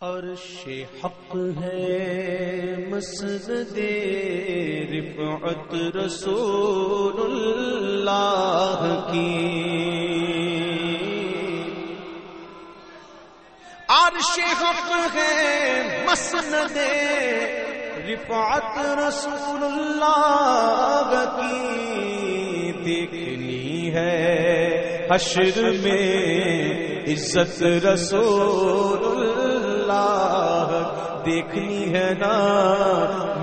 عرش حق ہے، مسجد رفعت رسول اللہ کی۔ عرش حق ہے مسند رفعت رسول اللہ کی۔ دیکھنی ہے حشر میں عزت رسول اللہ دیکھنی ہے نا،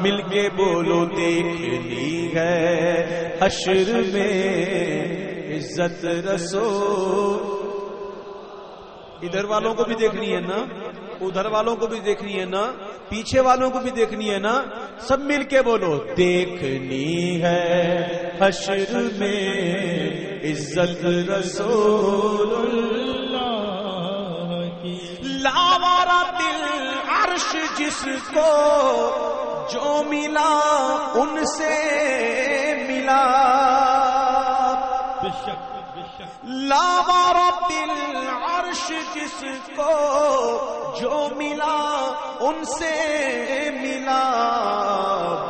مل کے بولو دیکھنی ہے۔ حشر میں عزت رسول ادھر والوں کو بھی دیکھنی ہے نا، ادھر والوں کو بھی دیکھنی ہے نا، پیچھے والوں کو بھی دیکھنی ہے نا۔ سب مل کے بولو دیکھنی ہے۔ حشر میں عزت رسول۔ اللہ لاوارا دل عرش جس کو جو ملا ان سے ملا۔ لاوارا دل عرش جس کو جو ملا ان سے ملا۔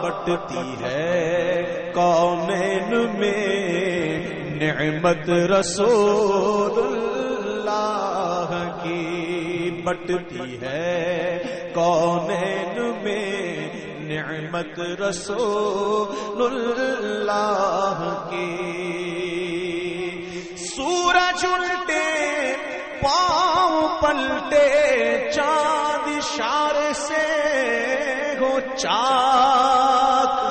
بٹتی ہے کونین میں نعمت رسول اللہ کی۔ بٹتی ہے۔ کونین میں نعمت رسول اللہ کی؟ سورج الٹے، پاؤں پلٹے، چاند اشارے سے ہو چاک۔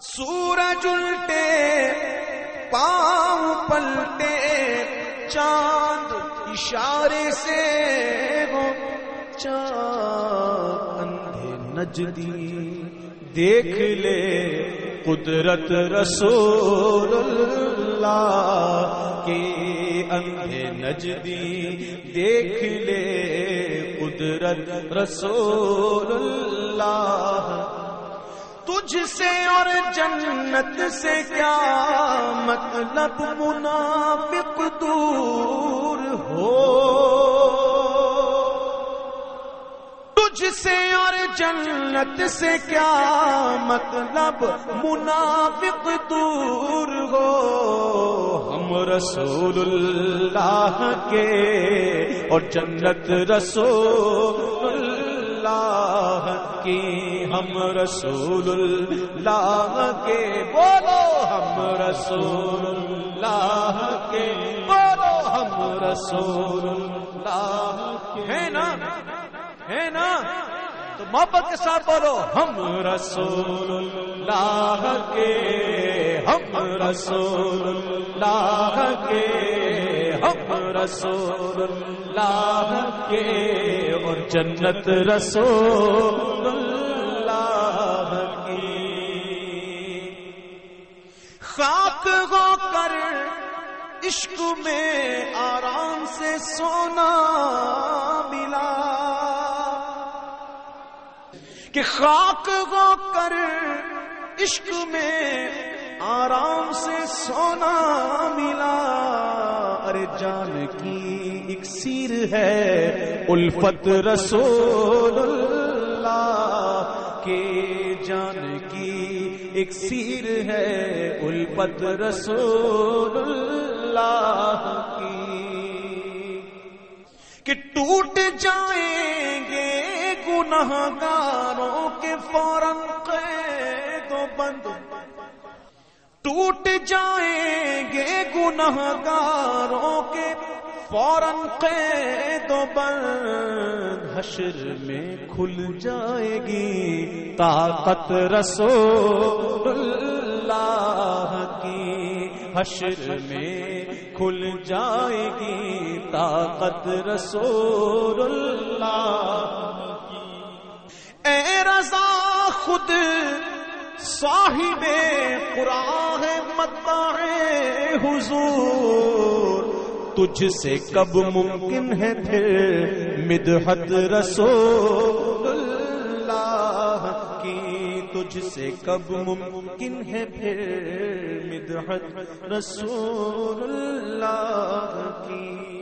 سورج الٹے، پاؤں پلٹے، چاند اشارے سے ہو اندھے نجدی دیکھ لے قدرت رسول اللہ کے اندھے نجدی دیکھ لے قدرت رسول اللہ تجھ سے اور جنت سے کیا مطلب منافق دور ہو؟ تجھ سے اور جنت سے کیا مطلب منافق دور ہو؟ ہم رسول اللہ کے اور جنت رسول اللہ کی ہم رسول اللہ کے، بولو ہم رسول اللہ کے، بولو ہم رسول اللہ کے۔ ہے نا؟ ہے نا؟ تو محبت کے ساتھ بولو، ہم رسول اللہ کے، ہم رسول اللہ کے۔ رسول اللہ کے اور جنت رسول اللہ کی۔ خاک ہو کر عشق میں آرام سے سونا ملا۔ کہ خاک ہو کر عشق میں آرام سے سونا ملا۔ جان کی ایک سیر ہے۔ الفت رسول اللہ کے جان کی ایک سیر ہے۔ الفت رسول اللہ کی۔ کہ ٹوٹ جائیں گے گناہ گاروں کے فوراً قید و بند۔ ٹوٹ جائیں گے گناہ گاروں کے۔ فوراً قید و بند حشر میں کھل جائے گی۔ طاقت رسول اللہ کی حشر میں کھل جائے گی۔ طاقت رسول اللہ اے رضا خود صاحب قرآن متاع حضور۔ تجھ سے کب ممکن ہے پھر مدحت رسول اللہ کی؟ تجھ سے کب ممکن ہے پھر مدحت رسول اللہ کی؟